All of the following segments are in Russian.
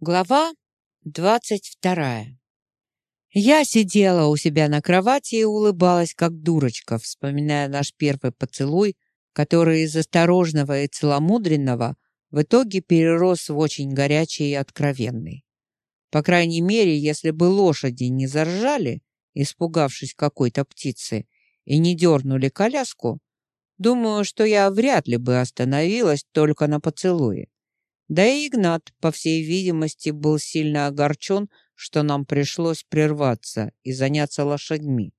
Глава двадцать вторая. Я сидела у себя на кровати и улыбалась, как дурочка, вспоминая наш первый поцелуй, который из осторожного и целомудренного в итоге перерос в очень горячий и откровенный. По крайней мере, если бы лошади не заржали, испугавшись какой-то птицы, и не дернули коляску, думаю, что я вряд ли бы остановилась только на поцелуе. Да и Игнат, по всей видимости, был сильно огорчен, что нам пришлось прерваться и заняться лошадьми,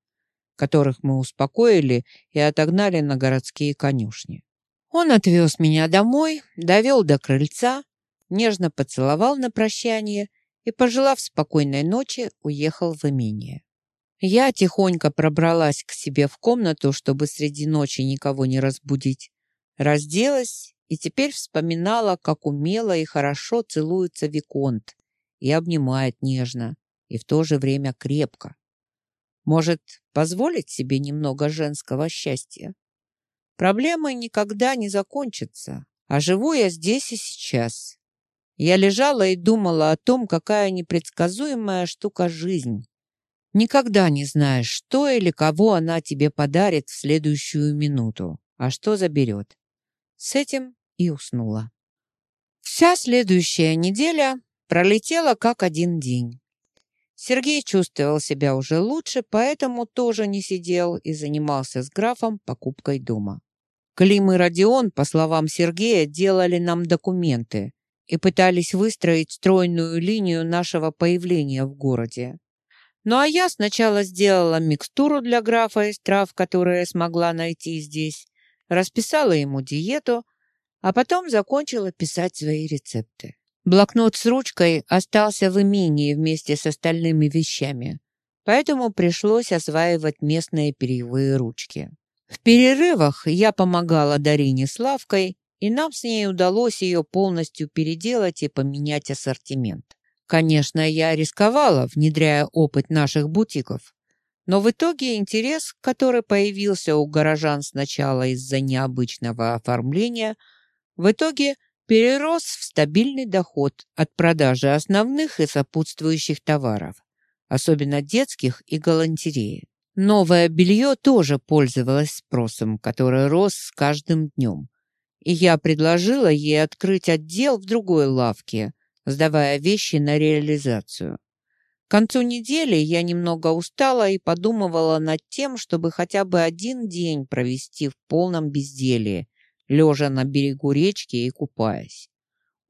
которых мы успокоили и отогнали на городские конюшни. Он отвез меня домой, довел до крыльца, нежно поцеловал на прощание и, пожелав спокойной ночи, уехал в имение. Я тихонько пробралась к себе в комнату, чтобы среди ночи никого не разбудить, разделась и теперь вспоминала, как умело и хорошо целуется Виконт и обнимает нежно, и в то же время крепко. Может, позволить себе немного женского счастья? Проблемы никогда не закончатся, а живу я здесь и сейчас. Я лежала и думала о том, какая непредсказуемая штука жизнь. Никогда не знаешь, что или кого она тебе подарит в следующую минуту, а что заберет. С этим и уснула. Вся следующая неделя пролетела как один день. Сергей чувствовал себя уже лучше, поэтому тоже не сидел и занимался с графом покупкой дома. Клим и Родион, по словам Сергея, делали нам документы и пытались выстроить стройную линию нашего появления в городе. Ну а я сначала сделала микстуру для графа из трав, которые смогла найти здесь, расписала ему диету, а потом закончила писать свои рецепты. Блокнот с ручкой остался в имении вместе с остальными вещами, поэтому пришлось осваивать местные перьевые ручки. В перерывах я помогала Дарине с лавкой, и нам с ней удалось ее полностью переделать и поменять ассортимент. Конечно, я рисковала, внедряя опыт наших бутиков, но в итоге интерес, который появился у горожан сначала из-за необычного оформления, в итоге перерос в стабильный доход от продажи основных и сопутствующих товаров, особенно детских и галантереи. Новое белье тоже пользовалось спросом, который рос с каждым днем. И я предложила ей открыть отдел в другой лавке, сдавая вещи на реализацию. К концу недели я немного устала и подумывала над тем, чтобы хотя бы один день провести в полном безделье, лежа на берегу речки и купаясь.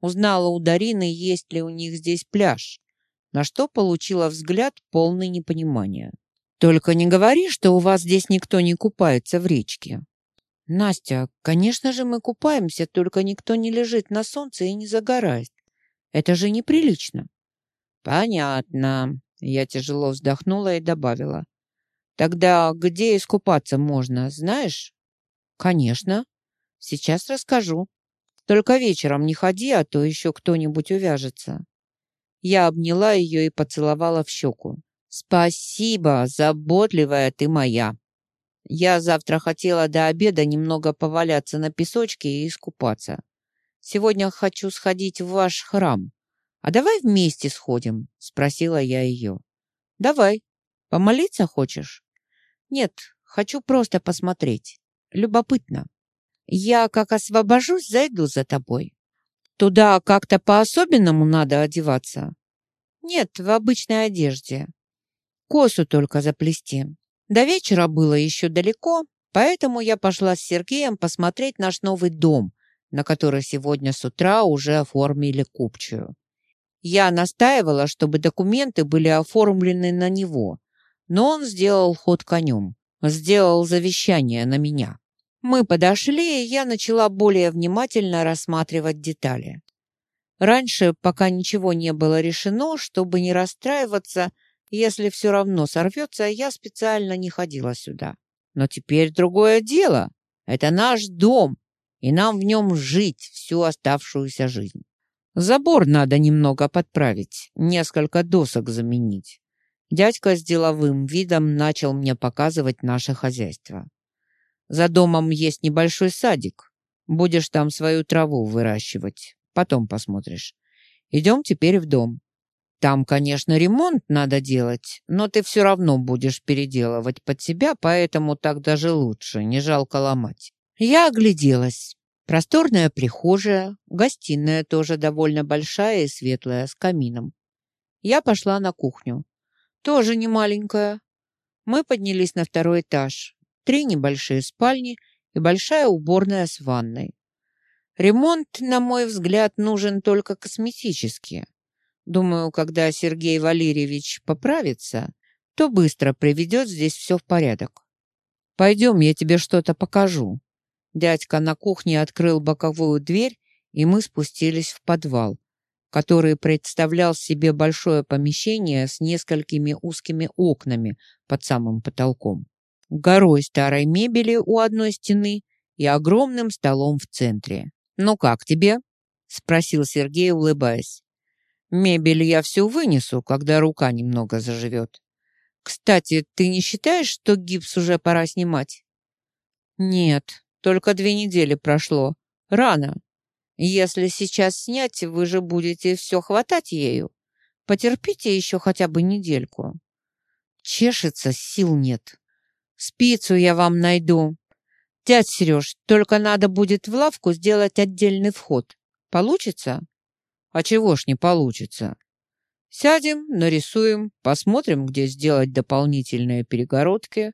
Узнала у Дарины, есть ли у них здесь пляж, на что получила взгляд полный непонимания. «Только не говори, что у вас здесь никто не купается в речке». «Настя, конечно же мы купаемся, только никто не лежит на солнце и не загорает. Это же неприлично». «Понятно». Я тяжело вздохнула и добавила. «Тогда где искупаться можно, знаешь?» «Конечно. Сейчас расскажу. Только вечером не ходи, а то еще кто-нибудь увяжется». Я обняла ее и поцеловала в щеку. «Спасибо, заботливая ты моя!» Я завтра хотела до обеда немного поваляться на песочке и искупаться. Сегодня хочу сходить в ваш храм. «А давай вместе сходим?» — спросила я ее. «Давай. Помолиться хочешь?» «Нет, хочу просто посмотреть. Любопытно. Я, как освобожусь, зайду за тобой. Туда как-то по-особенному надо одеваться?» «Нет, в обычной одежде. Косу только заплести. До вечера было еще далеко, поэтому я пошла с Сергеем посмотреть наш новый дом, на который сегодня с утра уже оформили купчую. Я настаивала, чтобы документы были оформлены на него, но он сделал ход конем, сделал завещание на меня. Мы подошли, и я начала более внимательно рассматривать детали. Раньше, пока ничего не было решено, чтобы не расстраиваться, если все равно сорвется, я специально не ходила сюда. Но теперь другое дело. Это наш дом, и нам в нем жить всю оставшуюся жизнь. Забор надо немного подправить, несколько досок заменить. Дядька с деловым видом начал мне показывать наше хозяйство. За домом есть небольшой садик. Будешь там свою траву выращивать. Потом посмотришь. Идем теперь в дом. Там, конечно, ремонт надо делать, но ты все равно будешь переделывать под себя, поэтому так даже лучше, не жалко ломать. Я огляделась. Просторная прихожая, гостиная тоже довольно большая и светлая, с камином. Я пошла на кухню. Тоже не маленькая. Мы поднялись на второй этаж. Три небольшие спальни и большая уборная с ванной. Ремонт, на мой взгляд, нужен только косметически. Думаю, когда Сергей Валерьевич поправится, то быстро приведет здесь все в порядок. Пойдем, я тебе что-то покажу. Дядька на кухне открыл боковую дверь, и мы спустились в подвал, который представлял себе большое помещение с несколькими узкими окнами под самым потолком, горой старой мебели у одной стены и огромным столом в центре. «Ну как тебе?» — спросил Сергей, улыбаясь. Мебель я всю вынесу, когда рука немного заживет. Кстати, ты не считаешь, что гипс уже пора снимать? Нет, только две недели прошло. Рано. Если сейчас снять, вы же будете все хватать ею. Потерпите еще хотя бы недельку. Чешется, сил нет. Спицу я вам найду. Дядь Сереж, только надо будет в лавку сделать отдельный вход. Получится? А чего ж не получится? Сядем, нарисуем, посмотрим, где сделать дополнительные перегородки.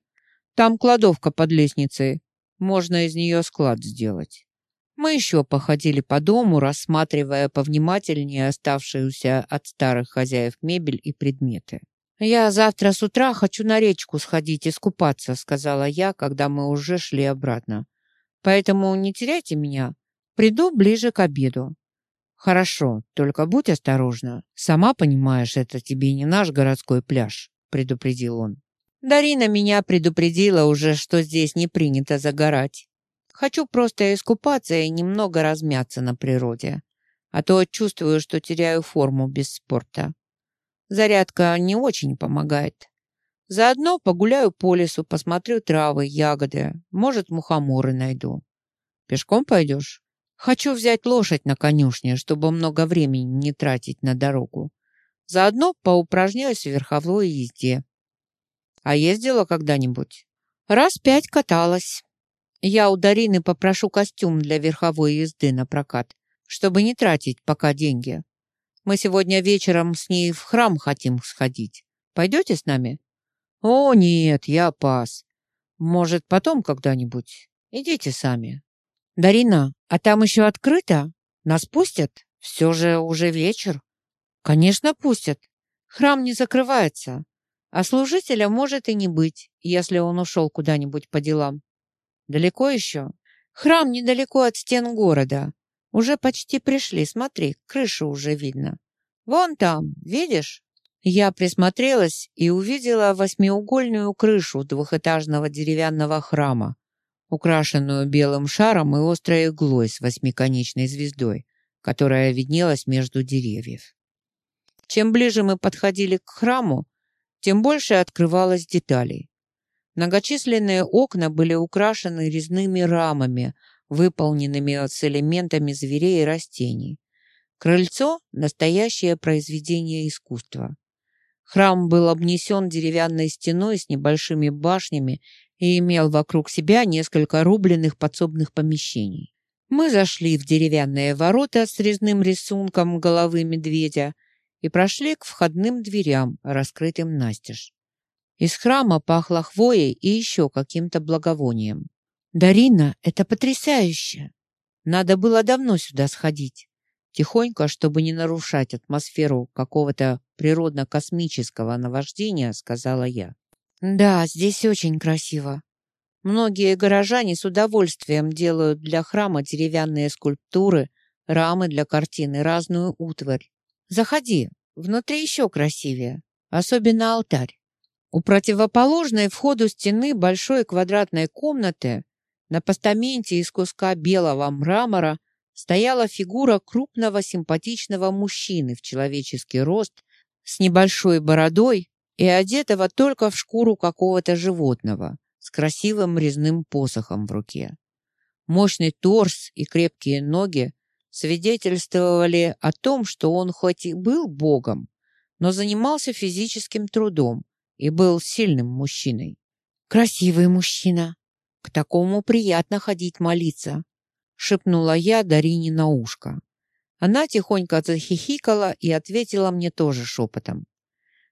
Там кладовка под лестницей. Можно из нее склад сделать. Мы еще походили по дому, рассматривая повнимательнее оставшуюся от старых хозяев мебель и предметы. «Я завтра с утра хочу на речку сходить и скупаться», сказала я, когда мы уже шли обратно. «Поэтому не теряйте меня. Приду ближе к обеду. «Хорошо, только будь осторожна. Сама понимаешь, это тебе не наш городской пляж», — предупредил он. «Дарина меня предупредила уже, что здесь не принято загорать. Хочу просто искупаться и немного размяться на природе, а то чувствую, что теряю форму без спорта. Зарядка не очень помогает. Заодно погуляю по лесу, посмотрю травы, ягоды, может, мухоморы найду. Пешком пойдешь?» Хочу взять лошадь на конюшне, чтобы много времени не тратить на дорогу. Заодно поупражняюсь в верховой езде. А ездила когда-нибудь? Раз пять каталась. Я у Дарины попрошу костюм для верховой езды на прокат, чтобы не тратить пока деньги. Мы сегодня вечером с ней в храм хотим сходить. Пойдете с нами? О, нет, я пас. Может, потом когда-нибудь. Идите сами. «Дарина, а там еще открыто? Нас пустят? Все же уже вечер». «Конечно, пустят. Храм не закрывается. А служителя может и не быть, если он ушел куда-нибудь по делам. Далеко еще? Храм недалеко от стен города. Уже почти пришли, смотри, крышу уже видно. Вон там, видишь?» Я присмотрелась и увидела восьмиугольную крышу двухэтажного деревянного храма, украшенную белым шаром и острой иглой с восьмиконечной звездой, которая виднелась между деревьев. Чем ближе мы подходили к храму, тем больше открывалось деталей. Многочисленные окна были украшены резными рамами, выполненными с элементами зверей и растений. Крыльцо – настоящее произведение искусства. Храм был обнесен деревянной стеной с небольшими башнями и имел вокруг себя несколько рубленных подсобных помещений. Мы зашли в деревянные ворота с резным рисунком головы медведя и прошли к входным дверям, раскрытым настежь. Из храма пахло хвоей и еще каким-то благовонием. «Дарина, это потрясающе! Надо было давно сюда сходить. Тихонько, чтобы не нарушать атмосферу какого-то природно-космического наваждения, сказала я. Да, здесь очень красиво. Многие горожане с удовольствием делают для храма деревянные скульптуры, рамы для картины, разную утварь. Заходи, внутри еще красивее, особенно алтарь. У противоположной входу стены большой квадратной комнаты на постаменте из куска белого мрамора стояла фигура крупного симпатичного мужчины в человеческий рост с небольшой бородой и одетого только в шкуру какого-то животного с красивым резным посохом в руке. Мощный торс и крепкие ноги свидетельствовали о том, что он хоть и был богом, но занимался физическим трудом и был сильным мужчиной. «Красивый мужчина. К такому приятно ходить молиться», — шепнула я Дарине на ушко. Она тихонько захихикала и ответила мне тоже шепотом.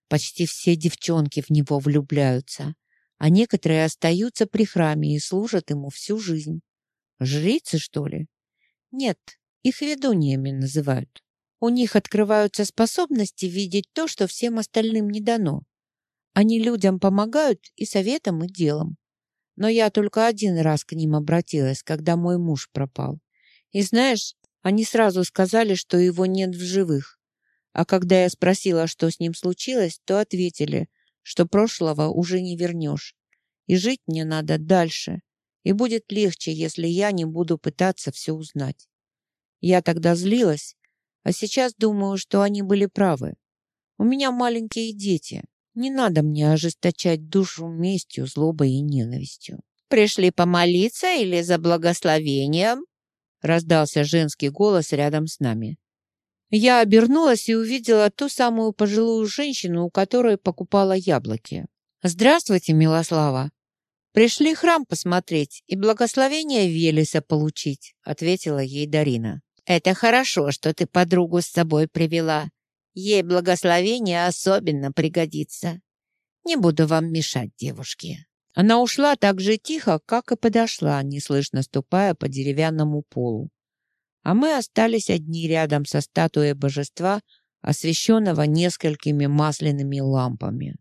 Почти все девчонки в него влюбляются, а некоторые остаются при храме и служат ему всю жизнь. Жрицы, что ли? Нет, их ведуньями называют. У них открываются способности видеть то, что всем остальным не дано. Они людям помогают и советом, и делом. Но я только один раз к ним обратилась, когда мой муж пропал. И знаешь, они сразу сказали, что его нет в живых. А когда я спросила, что с ним случилось, то ответили, что прошлого уже не вернешь. И жить мне надо дальше. И будет легче, если я не буду пытаться все узнать. Я тогда злилась, а сейчас думаю, что они были правы. У меня маленькие дети. Не надо мне ожесточать душу местью, злобой и ненавистью. Пришли помолиться или за благословением? Раздался женский голос рядом с нами. Я обернулась и увидела ту самую пожилую женщину, у которой покупала яблоки. «Здравствуйте, Милослава!» «Пришли храм посмотреть и благословение Велеса получить», ответила ей Дарина. «Это хорошо, что ты подругу с собой привела. Ей благословение особенно пригодится. Не буду вам мешать, девушки». Она ушла так же тихо, как и подошла, неслышно ступая по деревянному полу. А мы остались одни рядом со статуей божества, освещенного несколькими масляными лампами.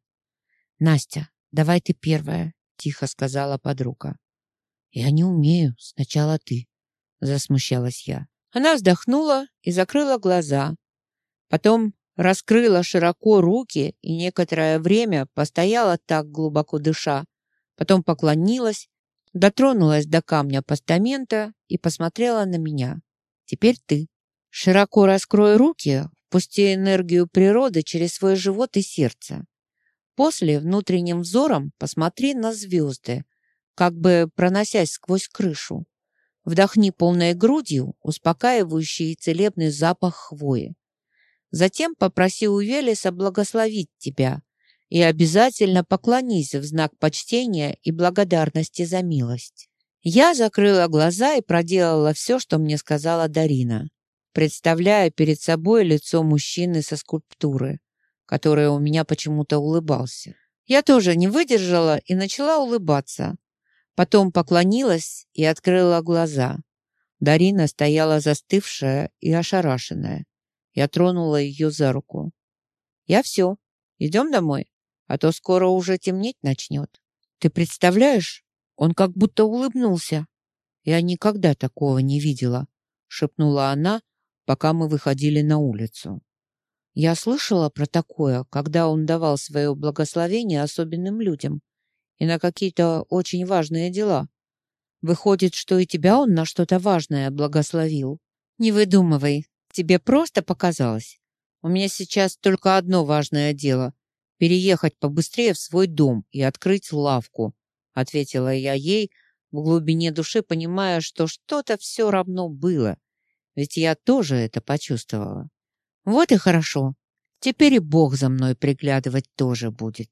«Настя, давай ты первая», — тихо сказала подруга. «Я не умею, сначала ты», — засмущалась я. Она вздохнула и закрыла глаза. Потом раскрыла широко руки и некоторое время постояла так, глубоко дыша. Потом поклонилась, дотронулась до камня постамента и посмотрела на меня. «Теперь ты. Широко раскрой руки, пусти энергию природы через свой живот и сердце. После внутренним взором посмотри на звезды, как бы проносясь сквозь крышу. Вдохни полной грудью успокаивающий и целебный запах хвои. Затем попроси у Велеса благословить тебя и обязательно поклонись в знак почтения и благодарности за милость. Я закрыла глаза и проделала все, что мне сказала Дарина, представляя перед собой лицо мужчины со скульптуры, который у меня почему-то улыбался. Я тоже не выдержала и начала улыбаться, Потом поклонилась и открыла глаза. Дарина стояла застывшая и ошарашенная. Я тронула ее за руку. «Я все. Идем домой, а то скоро уже темнеть начнет. Ты представляешь, он как будто улыбнулся. Я никогда такого не видела», — шепнула она, пока мы выходили на улицу. Я слышала про такое, когда он давал свое благословение особенным людям и на какие-то очень важные дела. Выходит, что и тебя он на что-то важное благословил. Не выдумывай, тебе просто показалось. У меня сейчас только одно важное дело — переехать побыстрее в свой дом и открыть лавку, ответила я ей, в глубине души понимая, что что-то все равно было, ведь я тоже это почувствовала. Вот и хорошо. Теперь и Бог за мной приглядывать тоже будет.